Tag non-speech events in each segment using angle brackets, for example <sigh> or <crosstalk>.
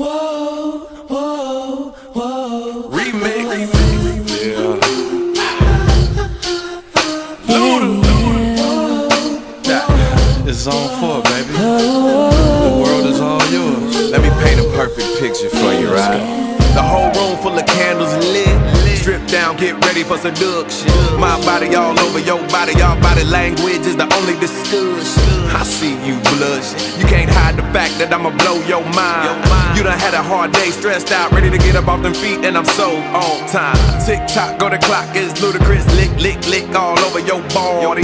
Whoa, whoa, whoa. Remix. Yeah. Luda. It's on four, baby. The world is all yours. Let me paint a perfect picture for you, right? The whole room full of candles lit. Get ready for seduction. My body all over your body, your body language is the only discussion. I see you blushing. You can't hide the fact that I'ma blow your mind. You done had a hard day, stressed out, ready to get up off them feet, and I'm so on time. Tick tock, go the clock, is ludicrous. Lick, lick, lick all over your body.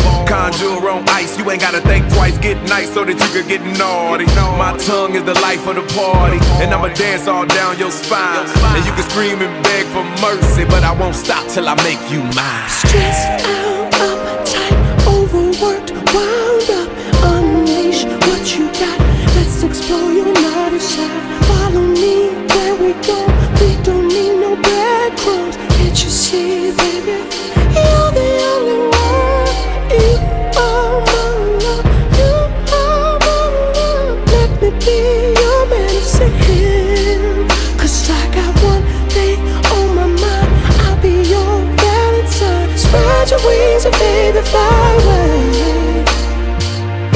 Conjure on ice, you ain't gotta think twice. Get nice so that you can get naughty. My tongue is the life of the party, and I'ma dance all down your spine. And you can scream and beg for mercy, but I won't stop till I make you mine. Stressed out, uptight, overworked, wound up. Unleash what you got. Let's explore your naughty side. Follow me there we go.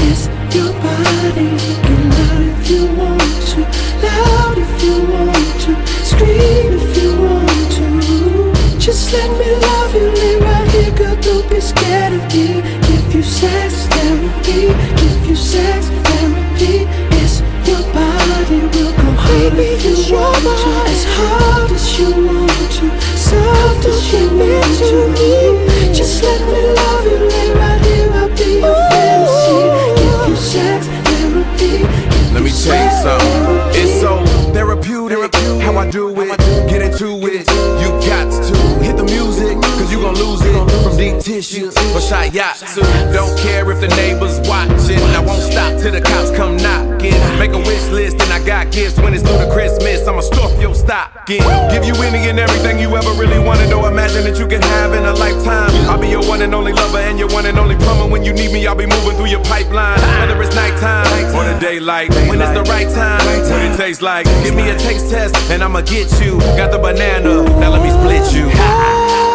It's your body. Loud if you want to. Loud if you want to. Scream if you want to. Just let me love you. Lay right here, girl. Don't be scared of me. You sex therapy. You sex therapy. It's your body. Will go hard if you want to. As hard as you want to. Soft as you want to. Just let me how I do it. Get into it. You got to hit the music, cause you gon' lose it from deep tissues or yachts. Don't care if the neighbors watching. I won't stop till the cops come knocking. Make a wish list and I got gifts when it's through the Christmas. I'ma stuff your stocking. Give you any and everything you ever really wanted or imagine that you can have in a lifetime. I'll be your one and only lover and your one and only plumber. When you need me, I'll be moving through your pipeline. Whether it's nighttime or the daylight, when it's the right time, what it tastes like. Give me a taste test and I'ma get you. Got the banana, now let me split you. <laughs>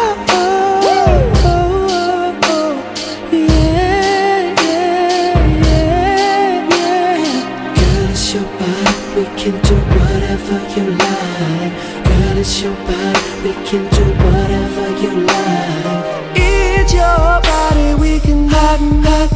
can do whatever you like. Girl, it's your body, we can do whatever you like. It's your body, we can rock and rock